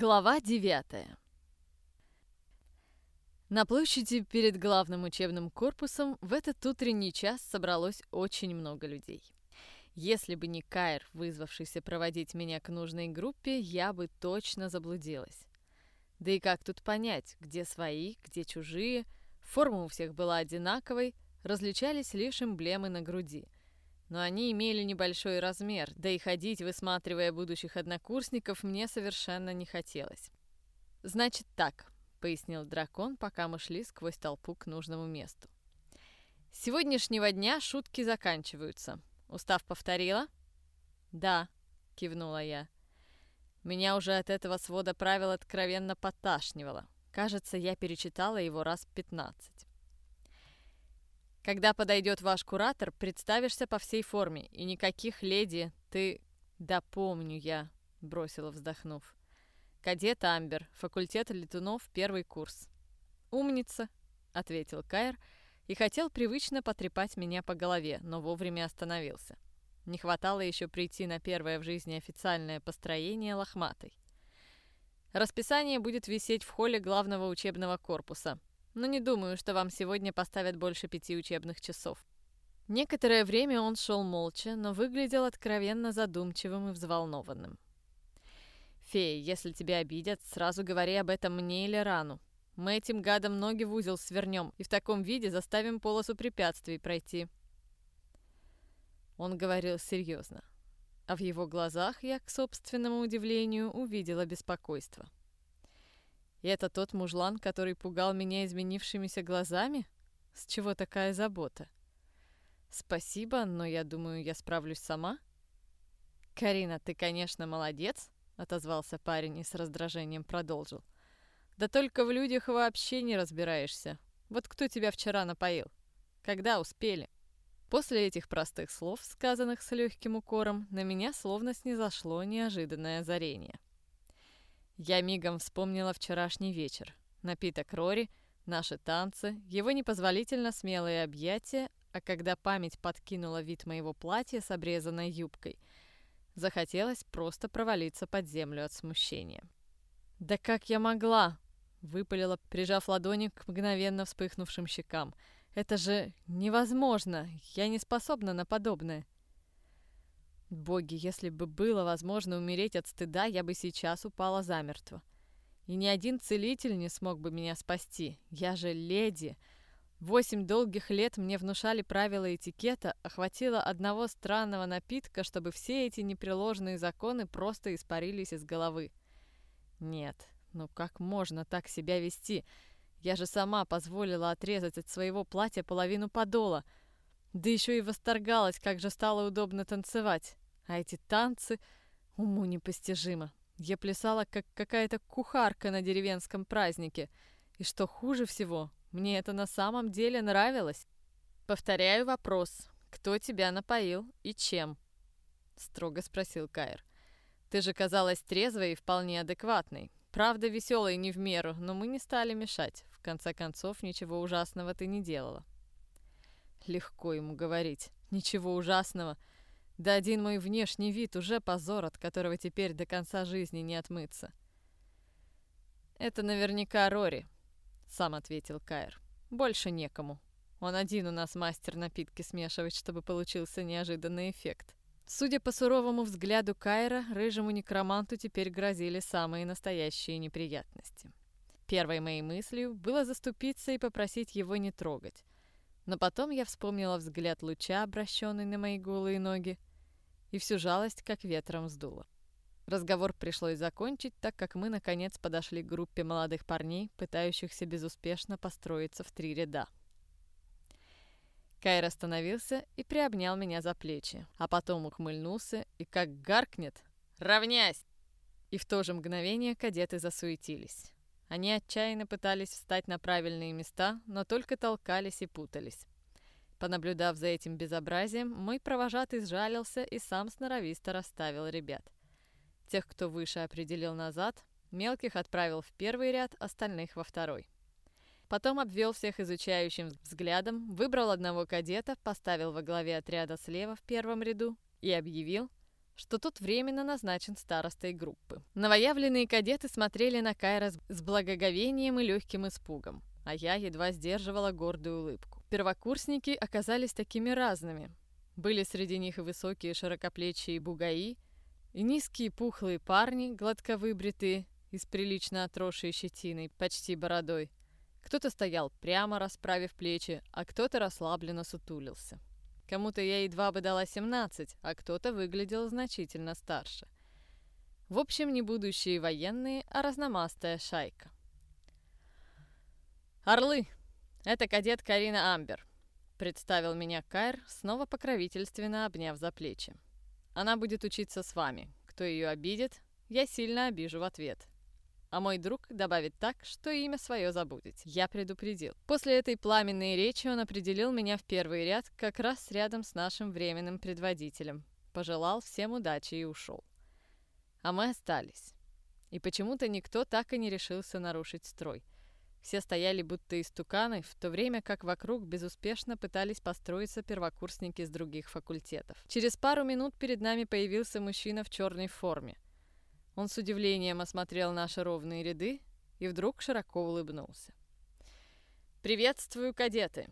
Глава 9 На площади перед главным учебным корпусом в этот утренний час собралось очень много людей. Если бы не Кайр, вызвавшийся проводить меня к нужной группе, я бы точно заблудилась. Да и как тут понять, где свои, где чужие? Форма у всех была одинаковой, различались лишь эмблемы на груди – но они имели небольшой размер, да и ходить, высматривая будущих однокурсников, мне совершенно не хотелось. «Значит так», — пояснил дракон, пока мы шли сквозь толпу к нужному месту. «С сегодняшнего дня шутки заканчиваются. Устав повторила?» «Да», — кивнула я. Меня уже от этого свода правил откровенно поташнивало. Кажется, я перечитала его раз пятнадцать. Когда подойдет ваш куратор, представишься по всей форме, и никаких леди ты... Да помню я, бросила вздохнув. Кадет Амбер, факультет летунов, первый курс. Умница, ответил Кайр и хотел привычно потрепать меня по голове, но вовремя остановился. Не хватало еще прийти на первое в жизни официальное построение лохматой. Расписание будет висеть в холле главного учебного корпуса но не думаю, что вам сегодня поставят больше пяти учебных часов». Некоторое время он шел молча, но выглядел откровенно задумчивым и взволнованным. «Фея, если тебя обидят, сразу говори об этом мне или Рану. Мы этим гадом ноги в узел свернем и в таком виде заставим полосу препятствий пройти». Он говорил серьезно, а в его глазах я, к собственному удивлению, увидела беспокойство. И это тот мужлан, который пугал меня изменившимися глазами? С чего такая забота? Спасибо, но я думаю, я справлюсь сама. Карина, ты, конечно, молодец, отозвался парень и с раздражением продолжил. Да только в людях вообще не разбираешься. Вот кто тебя вчера напоил? Когда успели? После этих простых слов, сказанных с легким укором, на меня словно снизошло неожиданное озарение. Я мигом вспомнила вчерашний вечер. Напиток Рори, наши танцы, его непозволительно смелые объятия, а когда память подкинула вид моего платья с обрезанной юбкой, захотелось просто провалиться под землю от смущения. «Да как я могла?» — выпалила, прижав ладони к мгновенно вспыхнувшим щекам. «Это же невозможно! Я не способна на подобное!» Боги, если бы было возможно умереть от стыда, я бы сейчас упала замертво. И ни один целитель не смог бы меня спасти. Я же леди. Восемь долгих лет мне внушали правила этикета, а хватило одного странного напитка, чтобы все эти непреложные законы просто испарились из головы. Нет, ну как можно так себя вести? Я же сама позволила отрезать от своего платья половину подола — да еще и восторгалась, как же стало удобно танцевать. А эти танцы уму непостижимо. Я плясала, как какая-то кухарка на деревенском празднике. И что хуже всего, мне это на самом деле нравилось. Повторяю вопрос. Кто тебя напоил и чем? Строго спросил Кайр. Ты же казалась трезвой и вполне адекватной. Правда, веселой не в меру, но мы не стали мешать. В конце концов, ничего ужасного ты не делала. Легко ему говорить. Ничего ужасного. Да один мой внешний вид уже позор, от которого теперь до конца жизни не отмыться. «Это наверняка Рори», — сам ответил Кайр. «Больше некому. Он один у нас мастер напитки смешивать, чтобы получился неожиданный эффект». Судя по суровому взгляду Кайра, рыжему некроманту теперь грозили самые настоящие неприятности. Первой моей мыслью было заступиться и попросить его не трогать. Но потом я вспомнила взгляд луча, обращенный на мои голые ноги, и всю жалость как ветром сдуло. Разговор пришлось закончить, так как мы, наконец, подошли к группе молодых парней, пытающихся безуспешно построиться в три ряда. Кайр остановился и приобнял меня за плечи, а потом ухмыльнулся и как гаркнет «Равнясь!» И в то же мгновение кадеты засуетились. Они отчаянно пытались встать на правильные места, но только толкались и путались. Понаблюдав за этим безобразием, мой провожатый сжалился и сам сноровисто расставил ребят. Тех, кто выше определил назад, мелких отправил в первый ряд, остальных во второй. Потом обвел всех изучающим взглядом, выбрал одного кадета, поставил во главе отряда слева в первом ряду и объявил, что тот временно назначен старостой группы. Новоявленные кадеты смотрели на Кайра с благоговением и легким испугом, а я едва сдерживала гордую улыбку. Первокурсники оказались такими разными. Были среди них и высокие широкоплечие бугаи, и низкие пухлые парни, гладко выбритые и с прилично отросшей щетиной, почти бородой. Кто-то стоял прямо, расправив плечи, а кто-то расслабленно сутулился. Кому-то я едва бы дала 17, а кто-то выглядел значительно старше. В общем, не будущие военные, а разномастая шайка. «Орлы! Это кадет Карина Амбер», — представил меня Кайр, снова покровительственно обняв за плечи. «Она будет учиться с вами. Кто ее обидит, я сильно обижу в ответ. А мой друг добавит так, что имя свое забудете. Я предупредил. После этой пламенной речи он определил меня в первый ряд, как раз рядом с нашим временным предводителем. Пожелал всем удачи и ушел. А мы остались. И почему-то никто так и не решился нарушить строй. Все стояли будто истуканы, в то время как вокруг безуспешно пытались построиться первокурсники с других факультетов. Через пару минут перед нами появился мужчина в черной форме – он с удивлением осмотрел наши ровные ряды и вдруг широко улыбнулся. «Приветствую, кадеты!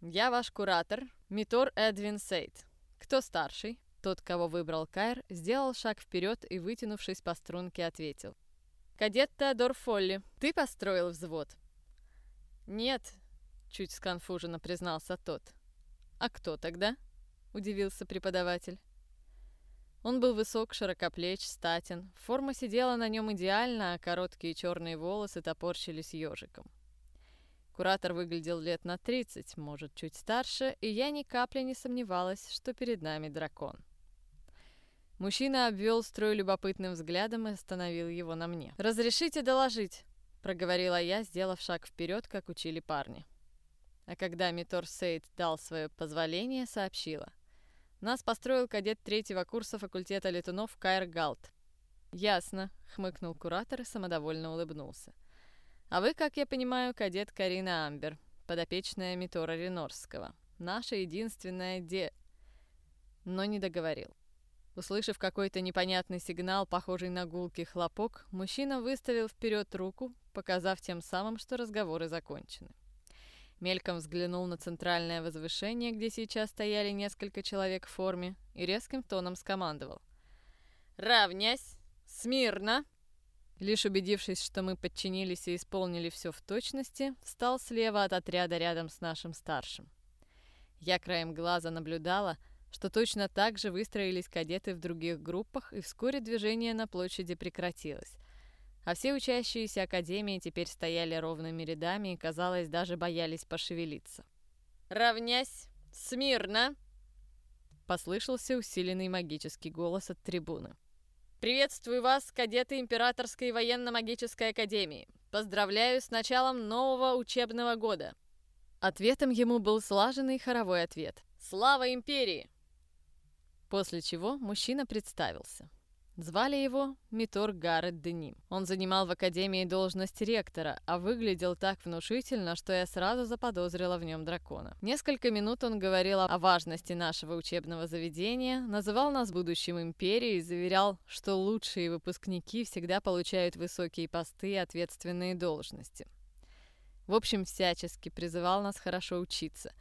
Я ваш куратор, Митор Эдвин Сейт. Кто старший?» Тот, кого выбрал Кайр, сделал шаг вперед и, вытянувшись по струнке, ответил. «Кадет Теодор Фолли, ты построил взвод?» «Нет», — чуть сконфуженно признался тот. «А кто тогда?» — удивился преподаватель. Он был высок, широкоплеч, статен. Форма сидела на нем идеально, а короткие черные волосы топорщились ежиком. Куратор выглядел лет на 30, может, чуть старше, и я ни капли не сомневалась, что перед нами дракон. Мужчина обвел строй любопытным взглядом и остановил его на мне. «Разрешите доложить?» — проговорила я, сделав шаг вперед, как учили парни. А когда Митор Сейд дал свое позволение, сообщила. Нас построил кадет третьего курса факультета летунов Кайр Галт. «Ясно», — хмыкнул куратор и самодовольно улыбнулся. «А вы, как я понимаю, кадет Карина Амбер, подопечная Митора Ренорского. Наша единственная де...» Но не договорил. Услышав какой-то непонятный сигнал, похожий на гулкий хлопок, мужчина выставил вперед руку, показав тем самым, что разговоры закончены. Мельком взглянул на центральное возвышение, где сейчас стояли несколько человек в форме, и резким тоном скомандовал. «Равнясь! Смирно!» Лишь убедившись, что мы подчинились и исполнили все в точности, встал слева от отряда рядом с нашим старшим. Я краем глаза наблюдала, что точно так же выстроились кадеты в других группах, и вскоре движение на площади прекратилось – а все учащиеся Академии теперь стояли ровными рядами и, казалось, даже боялись пошевелиться. «Равнясь! Смирно!» Послышался усиленный магический голос от трибуны. «Приветствую вас, кадеты Императорской военно-магической академии! Поздравляю с началом нового учебного года!» Ответом ему был слаженный хоровой ответ. «Слава Империи!» После чего мужчина представился. Звали его Митор Гаррет Деним. Он занимал в академии должность ректора, а выглядел так внушительно, что я сразу заподозрила в нем дракона. Несколько минут он говорил о важности нашего учебного заведения, называл нас будущим империей и заверял, что лучшие выпускники всегда получают высокие посты и ответственные должности. В общем, всячески призывал нас хорошо учиться.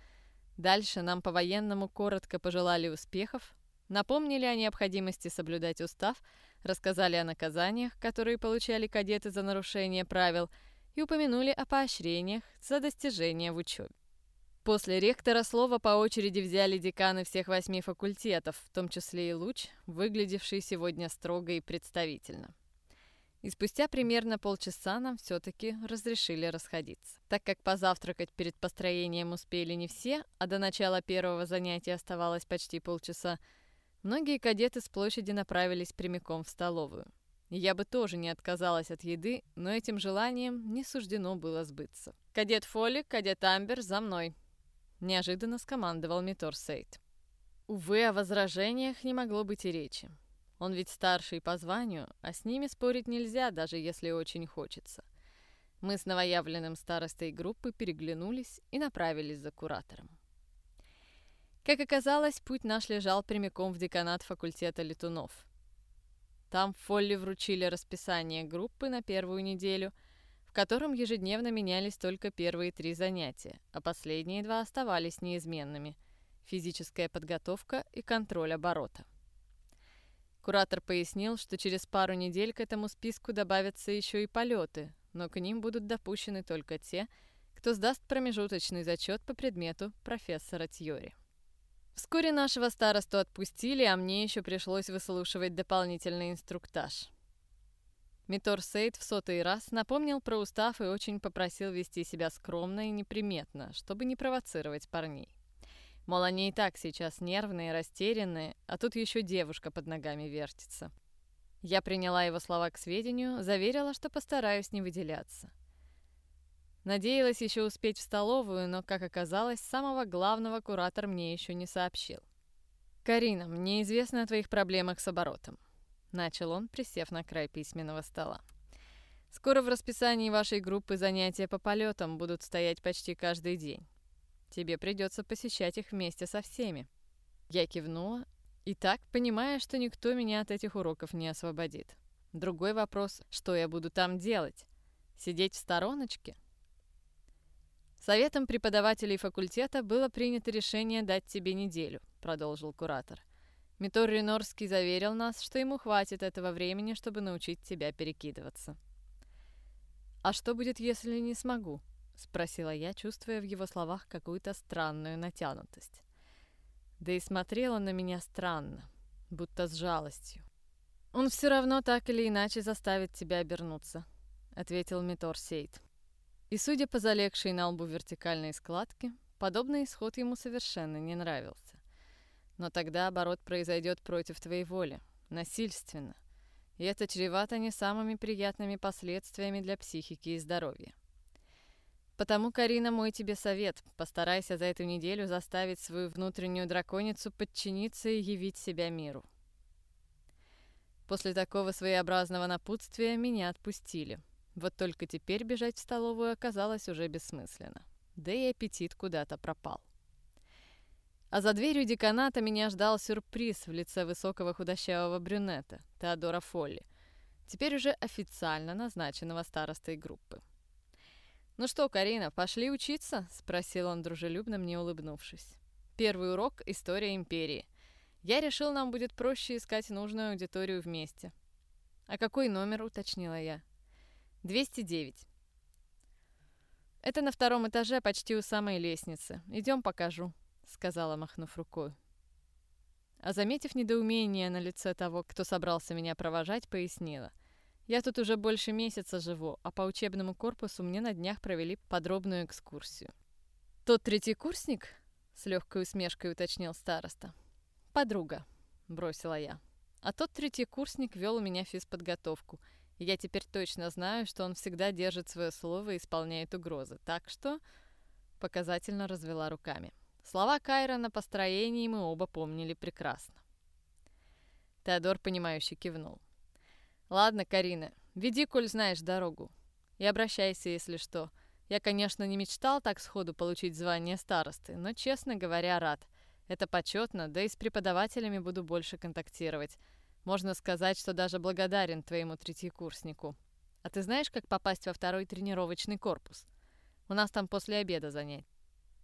Дальше нам по-военному коротко пожелали успехов, Напомнили о необходимости соблюдать устав, рассказали о наказаниях, которые получали кадеты за нарушение правил, и упомянули о поощрениях за достижения в учебе. После ректора слово по очереди взяли деканы всех восьми факультетов, в том числе и Луч, выглядевший сегодня строго и представительно. И спустя примерно полчаса нам все-таки разрешили расходиться. Так как позавтракать перед построением успели не все, а до начала первого занятия оставалось почти полчаса, Многие кадеты с площади направились прямиком в столовую. Я бы тоже не отказалась от еды, но этим желанием не суждено было сбыться. «Кадет Фолли, кадет Амбер, за мной!» Неожиданно скомандовал Митор Сейт. Увы, о возражениях не могло быть и речи. Он ведь старший по званию, а с ними спорить нельзя, даже если очень хочется. Мы с новоявленным старостой группы переглянулись и направились за куратором. Как оказалось, путь наш лежал прямиком в деканат факультета летунов. Там Фолли вручили расписание группы на первую неделю, в котором ежедневно менялись только первые три занятия, а последние два оставались неизменными – физическая подготовка и контроль оборота. Куратор пояснил, что через пару недель к этому списку добавятся еще и полеты, но к ним будут допущены только те, кто сдаст промежуточный зачет по предмету профессора Тьори. Вскоре нашего старосту отпустили, а мне еще пришлось выслушивать дополнительный инструктаж. Митор Сейд в сотый раз напомнил про устав и очень попросил вести себя скромно и неприметно, чтобы не провоцировать парней. Мол, они и так сейчас нервные, растерянные, а тут еще девушка под ногами вертится. Я приняла его слова к сведению, заверила, что постараюсь не выделяться. Надеялась еще успеть в столовую, но, как оказалось, самого главного куратор мне еще не сообщил. «Карина, мне известно о твоих проблемах с оборотом», — начал он, присев на край письменного стола. «Скоро в расписании вашей группы занятия по полетам будут стоять почти каждый день. Тебе придется посещать их вместе со всеми». Я кивнула, и так, понимая, что никто меня от этих уроков не освободит. Другой вопрос, что я буду там делать? Сидеть в стороночке? Советом преподавателей факультета было принято решение дать тебе неделю, продолжил куратор. Митор Ринорский заверил нас, что ему хватит этого времени, чтобы научить тебя перекидываться. «А что будет, если не смогу?» — спросила я, чувствуя в его словах какую-то странную натянутость. Да и смотрела на меня странно, будто с жалостью. «Он все равно так или иначе заставит тебя обернуться», — ответил Митор Сейд. И судя по залегшей на лбу вертикальной складке, подобный исход ему совершенно не нравился. Но тогда оборот произойдет против твоей воли, насильственно. И это чревато не самыми приятными последствиями для психики и здоровья. Потому, Карина, мой тебе совет. Постарайся за эту неделю заставить свою внутреннюю драконицу подчиниться и явить себя миру. После такого своеобразного напутствия меня отпустили. Вот только теперь бежать в столовую оказалось уже бессмысленно. Да и аппетит куда-то пропал. А за дверью деканата меня ждал сюрприз в лице высокого худощавого брюнета, Теодора Фолли, теперь уже официально назначенного старостой группы. «Ну что, Карина, пошли учиться?» — спросил он дружелюбно, мне улыбнувшись. «Первый урок — история империи. Я решил, нам будет проще искать нужную аудиторию вместе». «А какой номер?» — уточнила я. 209. Это на втором этаже, почти у самой лестницы. Идем покажу, сказала, махнув рукой. А заметив недоумение на лице того, кто собрался меня провожать, пояснила. Я тут уже больше месяца живу, а по учебному корпусу мне на днях провели подробную экскурсию. Тот третий курсник? С легкой усмешкой уточнил староста. Подруга, бросила я. А тот третий курсник вел у меня физподготовку — я теперь точно знаю, что он всегда держит свое слово и исполняет угрозы. Так что показательно развела руками. Слова Кайра на построении мы оба помнили прекрасно. Теодор, понимающе кивнул. «Ладно, Карина, веди, коль знаешь дорогу. И обращайся, если что. Я, конечно, не мечтал так сходу получить звание старосты, но, честно говоря, рад. Это почетно, да и с преподавателями буду больше контактировать. Можно сказать, что даже благодарен твоему третьекурснику. А ты знаешь, как попасть во второй тренировочный корпус? У нас там после обеда занять.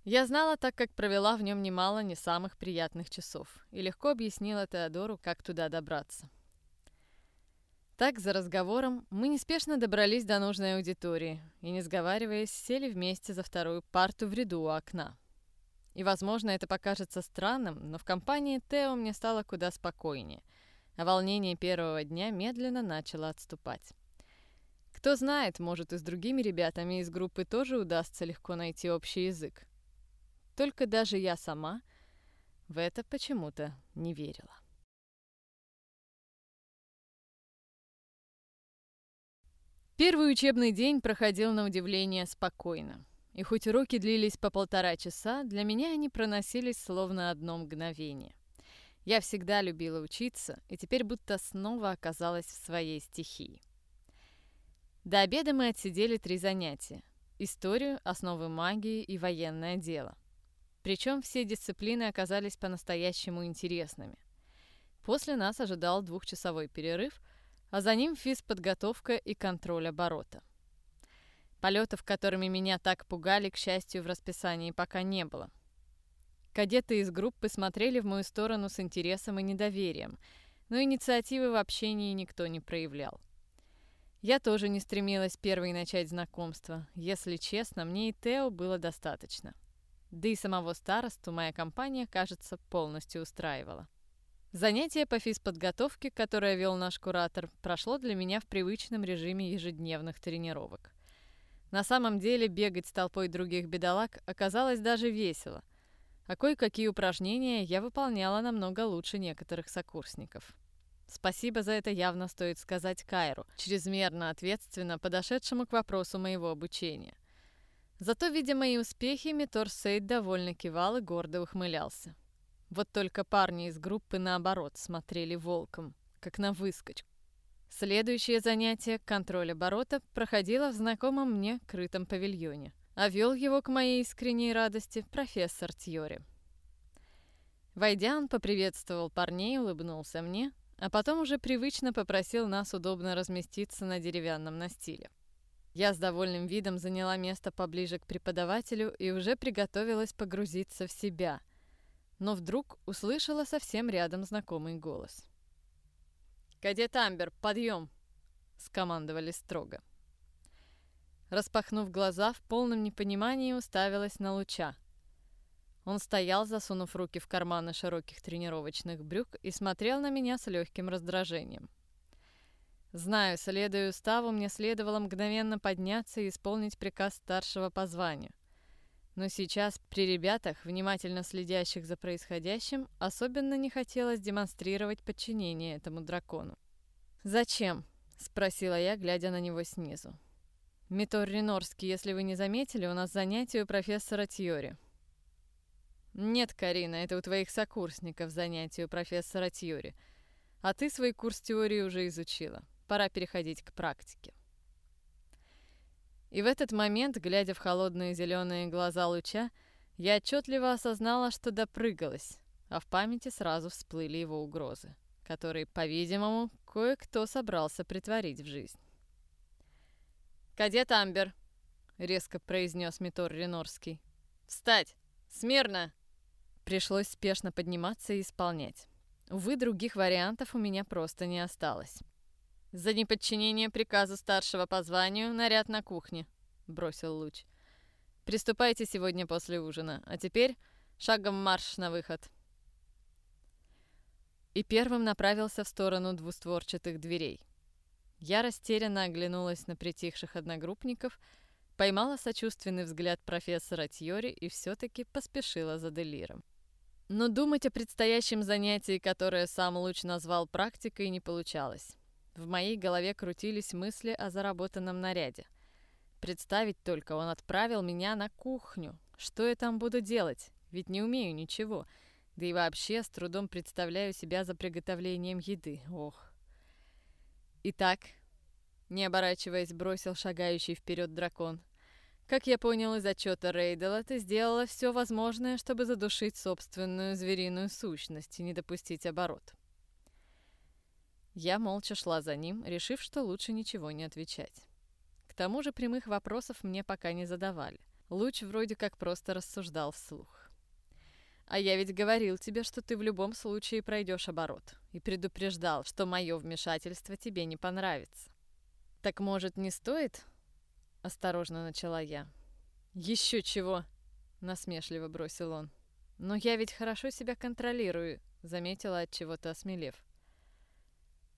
Я знала, так как провела в нем немало не самых приятных часов, и легко объяснила Теодору, как туда добраться. Так, за разговором, мы неспешно добрались до нужной аудитории и, не сговариваясь, сели вместе за вторую парту в ряду у окна. И, возможно, это покажется странным, но в компании Тео мне стало куда спокойнее – волнение первого дня медленно начало отступать. Кто знает, может и с другими ребятами из группы тоже удастся легко найти общий язык. Только даже я сама в это почему-то не верила. Первый учебный день проходил на удивление спокойно. И хоть уроки длились по полтора часа, для меня они проносились словно одно мгновение. Я всегда любила учиться, и теперь будто снова оказалась в своей стихии. До обеда мы отсидели три занятия. Историю, основы магии и военное дело. Причем все дисциплины оказались по-настоящему интересными. После нас ожидал двухчасовой перерыв, а за ним физподготовка и контроль оборота. Полетов, которыми меня так пугали, к счастью, в расписании пока не было. Кадеты из группы смотрели в мою сторону с интересом и недоверием, но инициативы в общении никто не проявлял. Я тоже не стремилась первой начать знакомство. Если честно, мне и Тео было достаточно. Да и самого старосту моя компания, кажется, полностью устраивала. Занятие по физподготовке, которое вел наш куратор, прошло для меня в привычном режиме ежедневных тренировок. На самом деле бегать с толпой других бедолаг оказалось даже весело, а кое-какие упражнения я выполняла намного лучше некоторых сокурсников. Спасибо за это явно стоит сказать Кайру, чрезмерно ответственно подошедшему к вопросу моего обучения. Зато, видя мои успехи, Митор Сейд довольно кивал и гордо ухмылялся. Вот только парни из группы, наоборот, смотрели волком, как на выскочку. Следующее занятие, контроль оборота, проходило в знакомом мне крытом павильоне, а вел его к моей искренней радости профессор Тьори. Войдя, он поприветствовал парней, улыбнулся мне, а потом уже привычно попросил нас удобно разместиться на деревянном настиле. Я с довольным видом заняла место поближе к преподавателю и уже приготовилась погрузиться в себя, но вдруг услышала совсем рядом знакомый голос. «Кадет Амбер, подъем!» — скомандовали строго. Распахнув глаза, в полном непонимании уставилась на луча — он стоял, засунув руки в карманы широких тренировочных брюк и смотрел на меня с легким раздражением. Знаю, следуя уставу, мне следовало мгновенно подняться и исполнить приказ старшего по званию. Но сейчас при ребятах, внимательно следящих за происходящим, особенно не хотелось демонстрировать подчинение этому дракону. «Зачем?» — спросила я, глядя на него снизу. «Митор Ринорский, если вы не заметили, у нас занятие у профессора Тьори. «Нет, Карина, это у твоих сокурсников занятие у профессора Тьюри. А ты свой курс теории уже изучила. Пора переходить к практике». И в этот момент, глядя в холодные зеленые глаза луча, я отчетливо осознала, что допрыгалась, а в памяти сразу всплыли его угрозы, которые, по-видимому, кое-кто собрался притворить в жизнь. «Кадет Амбер!» — резко произнес Митор Ренорский. «Встать! Смирно!» Пришлось спешно подниматься и исполнять. Увы, других вариантов у меня просто не осталось. «За неподчинение приказу старшего по званию наряд на кухне», — бросил Луч. «Приступайте сегодня после ужина, а теперь шагом марш на выход». И первым направился в сторону двустворчатых дверей. Я растерянно оглянулась на притихших одногруппников, поймала сочувственный взгляд профессора Тьори и все-таки поспешила за Делиром. Но думать о предстоящем занятии, которое сам Луч назвал практикой, не получалось. В моей голове крутились мысли о заработанном наряде. Представить только, он отправил меня на кухню. Что я там буду делать? Ведь не умею ничего. Да и вообще с трудом представляю себя за приготовлением еды. Ох. Итак, не оборачиваясь, бросил шагающий вперед дракон — как я понял из отчета Рейдела, ты сделала все возможное, чтобы задушить собственную звериную сущность и не допустить оборот. Я молча шла за ним, решив, что лучше ничего не отвечать. К тому же прямых вопросов мне пока не задавали. Луч вроде как просто рассуждал вслух. А я ведь говорил тебе, что ты в любом случае пройдешь оборот. И предупреждал, что мое вмешательство тебе не понравится. Так может, не стоит Осторожно начала я. Еще чего? Насмешливо бросил он. Но я ведь хорошо себя контролирую, заметила от чего-то осмелев.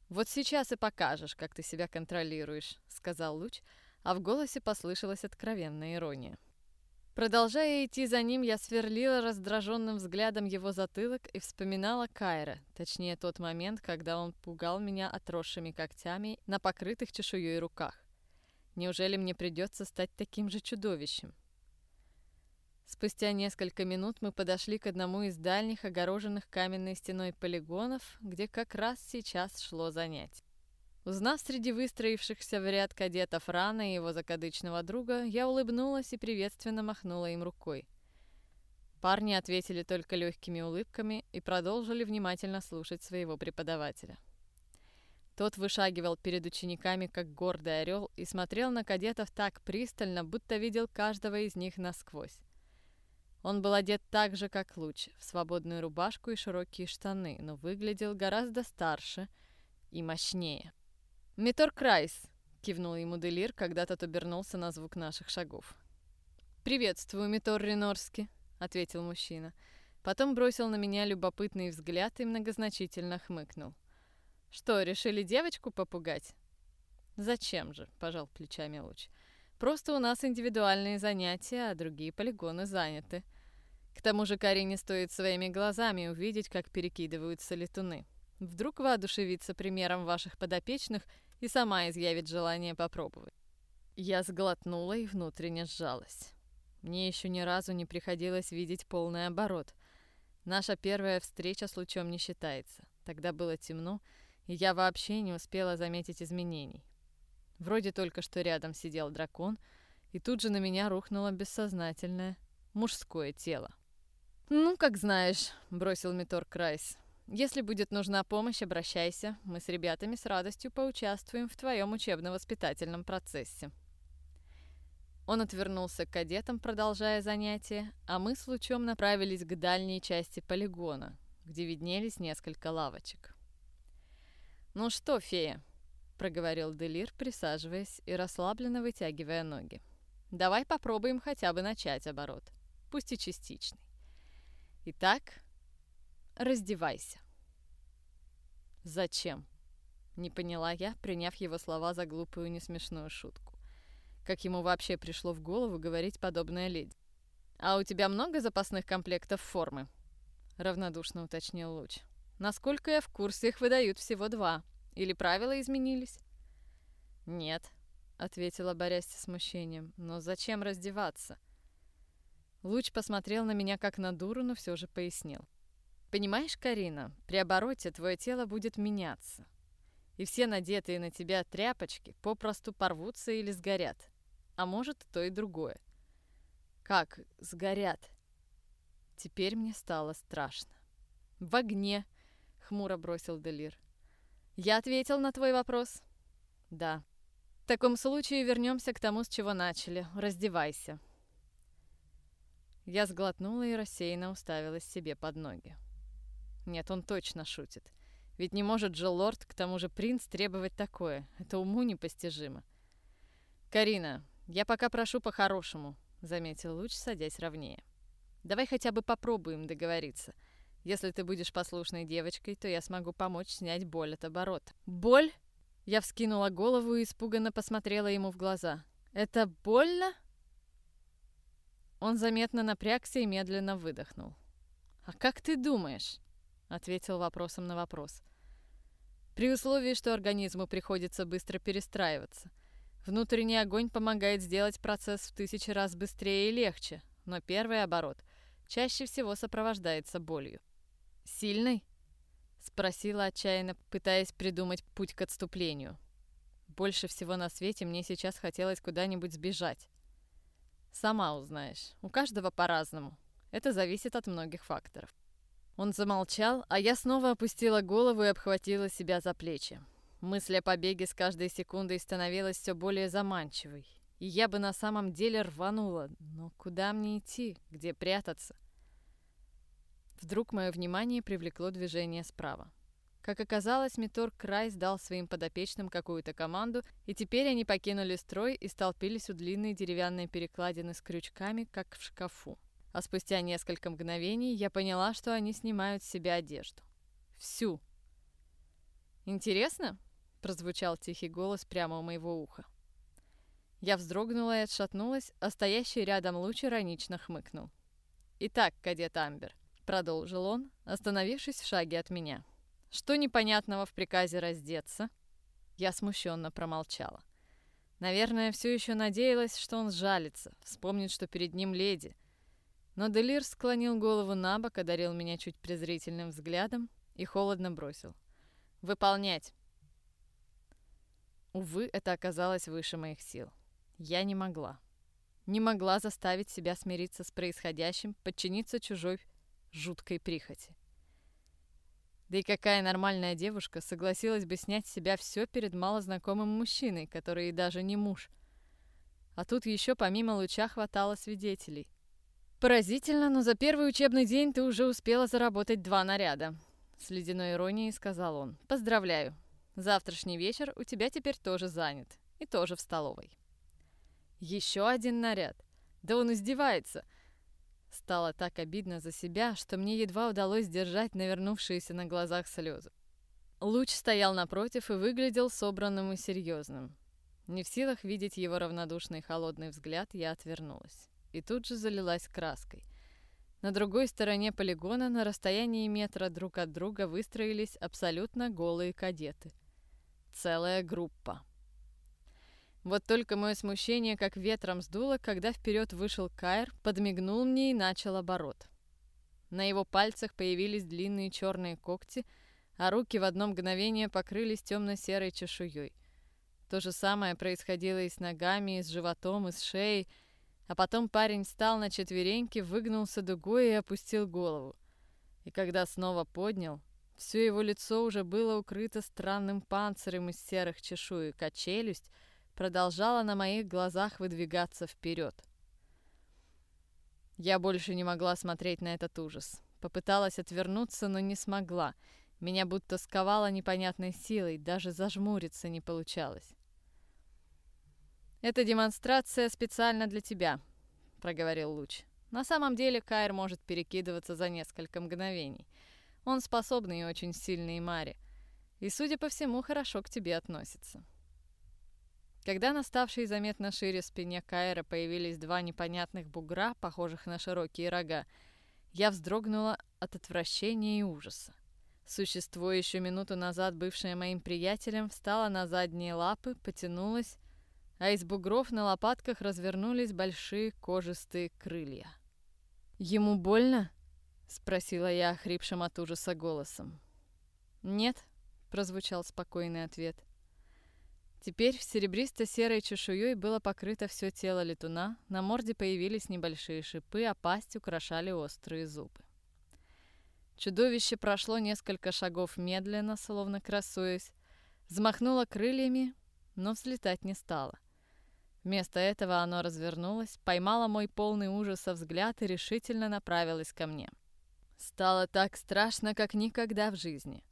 Вот сейчас и покажешь, как ты себя контролируешь, сказал Луч, а в голосе послышалась откровенная ирония. Продолжая идти за ним, я сверлила раздраженным взглядом его затылок и вспоминала Кайра, точнее тот момент, когда он пугал меня отросшими когтями на покрытых чешуей руках. Неужели мне придется стать таким же чудовищем? Спустя несколько минут мы подошли к одному из дальних огороженных каменной стеной полигонов, где как раз сейчас шло занятие. Узнав среди выстроившихся в ряд кадетов Рана и его закадычного друга, я улыбнулась и приветственно махнула им рукой. Парни ответили только легкими улыбками и продолжили внимательно слушать своего преподавателя. Тот вышагивал перед учениками, как гордый орел, и смотрел на кадетов так пристально, будто видел каждого из них насквозь. Он был одет так же, как Луч, в свободную рубашку и широкие штаны, но выглядел гораздо старше и мощнее. «Митор Крайс!» — кивнул ему Делир, когда тот обернулся на звук наших шагов. «Приветствую, Митор Ренорски!» — ответил мужчина. Потом бросил на меня любопытный взгляд и многозначительно хмыкнул. «Что, решили девочку попугать?» «Зачем же?» — пожал плечами Луч. «Просто у нас индивидуальные занятия, а другие полигоны заняты. К тому же Карине стоит своими глазами увидеть, как перекидываются летуны. Вдруг воодушевится примером ваших подопечных и сама изъявит желание попробовать». Я сглотнула и внутренне сжалась. Мне еще ни разу не приходилось видеть полный оборот. Наша первая встреча с лучом не считается. Тогда было темно, и я вообще не успела заметить изменений. Вроде только что рядом сидел дракон, и тут же на меня рухнуло бессознательное мужское тело. «Ну, как знаешь», — бросил Митор Крайс. «Если будет нужна помощь, обращайся. Мы с ребятами с радостью поучаствуем в твоем учебно-воспитательном процессе». Он отвернулся к кадетам, продолжая занятия, а мы с Лучом направились к дальней части полигона, где виднелись несколько лавочек. «Ну что, фея?» — проговорил Делир, присаживаясь и расслабленно вытягивая ноги. «Давай попробуем хотя бы начать оборот, пусть и частичный. Итак, раздевайся». «Зачем?» — не поняла я, приняв его слова за глупую несмешную шутку. Как ему вообще пришло в голову говорить подобное леди? «А у тебя много запасных комплектов формы?» — равнодушно уточнил Луч. «Насколько я в курсе, их выдают всего два. Или правила изменились?» «Нет», — ответила, борясь с смущением. «Но зачем раздеваться?» Луч посмотрел на меня как на дуру, но все же пояснил. «Понимаешь, Карина, при обороте твое тело будет меняться, и все надетые на тебя тряпочки попросту порвутся или сгорят а может, то и другое. Как сгорят? Теперь мне стало страшно. В огне, хмуро бросил Делир. Я ответил на твой вопрос. Да. В таком случае вернемся к тому, с чего начали. Раздевайся. Я сглотнула и рассеянно уставилась себе под ноги. Нет, он точно шутит. Ведь не может же лорд, к тому же принц, требовать такое. Это уму непостижимо. «Карина, «Я пока прошу по-хорошему», — заметил Луч, садясь ровнее. «Давай хотя бы попробуем договориться. Если ты будешь послушной девочкой, то я смогу помочь снять боль от оборота». «Боль?» Я вскинула голову и испуганно посмотрела ему в глаза. «Это больно?» Он заметно напрягся и медленно выдохнул. «А как ты думаешь?» — ответил вопросом на вопрос. «При условии, что организму приходится быстро перестраиваться. Внутренний огонь помогает сделать процесс в тысячи раз быстрее и легче, но первый оборот чаще всего сопровождается болью. «Сильный?» — спросила отчаянно, пытаясь придумать путь к отступлению. Больше всего на свете мне сейчас хотелось куда-нибудь сбежать. Сама узнаешь. У каждого по-разному. Это зависит от многих факторов. Он замолчал, а я снова опустила голову и обхватила себя за плечи. Мысль о побеге с каждой секундой становилась все более заманчивой. И я бы на самом деле рванула. Но куда мне идти? Где прятаться? Вдруг мое внимание привлекло движение справа. Как оказалось, Митор Крайс дал своим подопечным какую-то команду, и теперь они покинули строй и столпились у длинной деревянной перекладины с крючками, как в шкафу. А спустя несколько мгновений я поняла, что они снимают с себя одежду. Всю. Интересно? прозвучал тихий голос прямо у моего уха. Я вздрогнула и отшатнулась, а стоящий рядом луч иронично хмыкнул. «Итак, кадет Амбер», — продолжил он, остановившись в шаге от меня. «Что непонятного в приказе раздеться?» Я смущенно промолчала. Наверное, все еще надеялась, что он сжалится, вспомнит, что перед ним леди. Но Делир склонил голову на бок, одарил меня чуть презрительным взглядом и холодно бросил. «Выполнять!» Увы, это оказалось выше моих сил. Я не могла. не могла заставить себя смириться с происходящим, подчиниться чужой жуткой прихоти. Да и какая нормальная девушка согласилась бы снять с себя все перед малознакомым мужчиной, который даже не муж. А тут еще помимо луча хватало свидетелей. Поразительно, но за первый учебный день ты уже успела заработать два наряда. С ледяной иронией сказал он. Поздравляю. Завтрашний вечер у тебя теперь тоже занят. И тоже в столовой. Еще один наряд. Да он издевается. Стало так обидно за себя, что мне едва удалось сдержать навернувшиеся на глазах слезы. Луч стоял напротив и выглядел собранным и серьезным. Не в силах видеть его равнодушный холодный взгляд, я отвернулась. И тут же залилась краской. На другой стороне полигона, на расстоянии метра друг от друга, выстроились абсолютно голые кадеты. Целая группа. Вот только мое смущение как ветром сдуло, когда вперед вышел Кайр, подмигнул мне и начал оборот. На его пальцах появились длинные черные когти, а руки в одно мгновение покрылись темно-серой чешуей. То же самое происходило и с ногами, и с животом, и с шеей, а потом парень встал на четвереньки, выгнулся дугой и опустил голову. И когда снова поднял, все его лицо уже было укрыто странным панцирем из серых чешуек, а челюсть — продолжала на моих глазах выдвигаться вперед. Я больше не могла смотреть на этот ужас. Попыталась отвернуться, но не смогла. Меня будто сковало непонятной силой, даже зажмуриться не получалось. «Это демонстрация специально для тебя», — проговорил Луч. «На самом деле Кайр может перекидываться за несколько мгновений. Он способный и очень сильный Мари. И, судя по всему, хорошо к тебе относится». Когда на ставшей заметно шире спине Кайра появились два непонятных бугра, похожих на широкие рога, я вздрогнула от отвращения и ужаса. Существо, еще минуту назад бывшее моим приятелем, встало на задние лапы, потянулось, а из бугров на лопатках развернулись большие кожистые крылья. «Ему больно?» — спросила я охрипшим от ужаса голосом. «Нет», — прозвучал спокойный ответ. Теперь серебристо-серой чешуей было покрыто все тело летуна, на морде появились небольшие шипы, а пасть украшали острые зубы. Чудовище прошло несколько шагов медленно, словно красуясь, взмахнуло крыльями, но взлетать не стало. Вместо этого оно развернулось, поймало мой полный ужаса взгляд и решительно направилось ко мне. Стало так страшно, как никогда в жизни.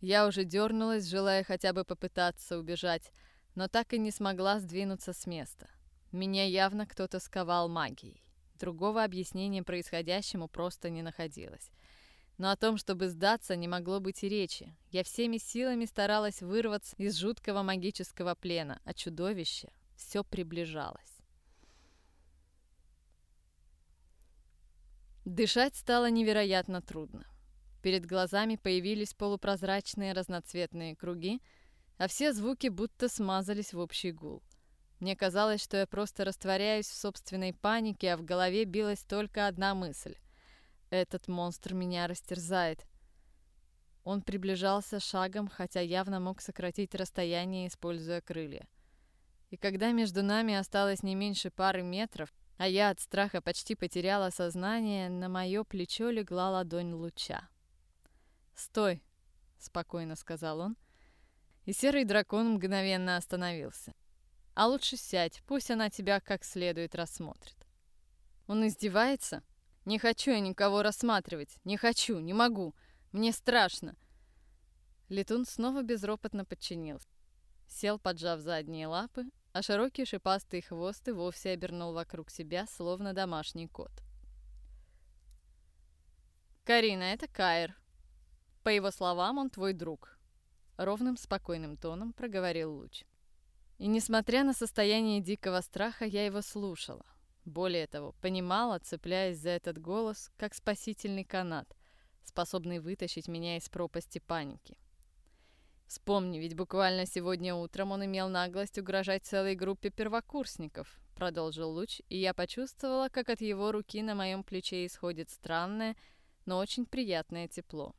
Я уже дернулась, желая хотя бы попытаться убежать, но так и не смогла сдвинуться с места. Меня явно кто-то сковал магией. Другого объяснения происходящему просто не находилось. Но о том, чтобы сдаться, не могло быть и речи. Я всеми силами старалась вырваться из жуткого магического плена, а чудовище все приближалось. Дышать стало невероятно трудно. Перед глазами появились полупрозрачные разноцветные круги, а все звуки будто смазались в общий гул. Мне казалось, что я просто растворяюсь в собственной панике, а в голове билась только одна мысль. Этот монстр меня растерзает. Он приближался шагом, хотя явно мог сократить расстояние, используя крылья. И когда между нами осталось не меньше пары метров, а я от страха почти потеряла сознание, на мое плечо легла ладонь луча. «Стой!» — спокойно сказал он, и серый дракон мгновенно остановился. «А лучше сядь, пусть она тебя как следует рассмотрит». Он издевается? Не хочу я никого рассматривать. Не хочу, не могу. Мне страшно. Летун снова безропотно подчинился. Сел, поджав задние лапы, а широкий шипастый хвост и вовсе обернул вокруг себя, словно домашний кот. «Карина, это Кайр. По его словам, он твой друг. Ровным, спокойным тоном проговорил Луч. И несмотря на состояние дикого страха, я его слушала. Более того, понимала, цепляясь за этот голос, как спасительный канат, способный вытащить меня из пропасти паники. Вспомни, ведь буквально сегодня утром он имел наглость угрожать целой группе первокурсников, продолжил Луч, и я почувствовала, как от его руки на моем плече исходит странное, но очень приятное тепло.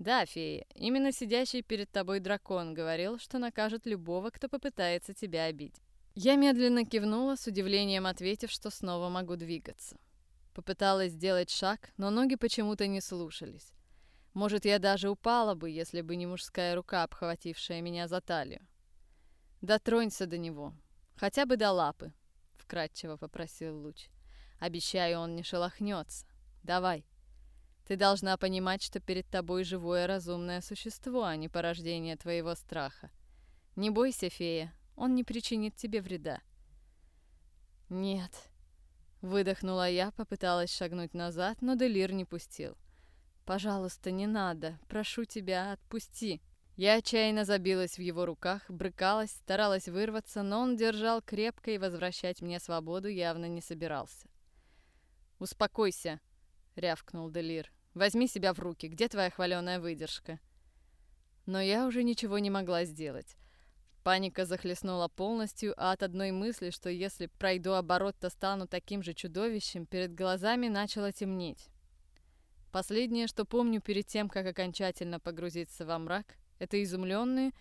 «Да, фея, именно сидящий перед тобой дракон говорил, что накажет любого, кто попытается тебя обидеть. Я медленно кивнула, с удивлением ответив, что снова могу двигаться. Попыталась сделать шаг, но ноги почему-то не слушались. Может, я даже упала бы, если бы не мужская рука, обхватившая меня за талию. «Дотронься до него, хотя бы до лапы», — вкратчиво попросил Луч. «Обещаю, он не шелохнется. Давай. Ты должна понимать, что перед тобой живое разумное существо, а не порождение твоего страха. Не бойся, фея, он не причинит тебе вреда». «Нет», — выдохнула я, попыталась шагнуть назад, но Делир не пустил. «Пожалуйста, не надо. Прошу тебя, отпусти». Я отчаянно забилась в его руках, брыкалась, старалась вырваться, но он держал крепко и возвращать мне свободу явно не собирался. «Успокойся», — рявкнул Делир. «Возьми себя в руки. Где твоя хваленая выдержка?» Но я уже ничего не могла сделать. Паника захлестнула полностью, а от одной мысли, что если пройду оборот, то стану таким же чудовищем, перед глазами начало темнеть. Последнее, что помню перед тем, как окончательно погрузиться во мрак, это изумленные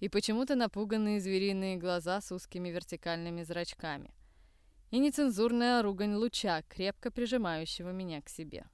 и почему-то напуганные звериные глаза с узкими вертикальными зрачками. И нецензурная ругань луча, крепко прижимающего меня к себе.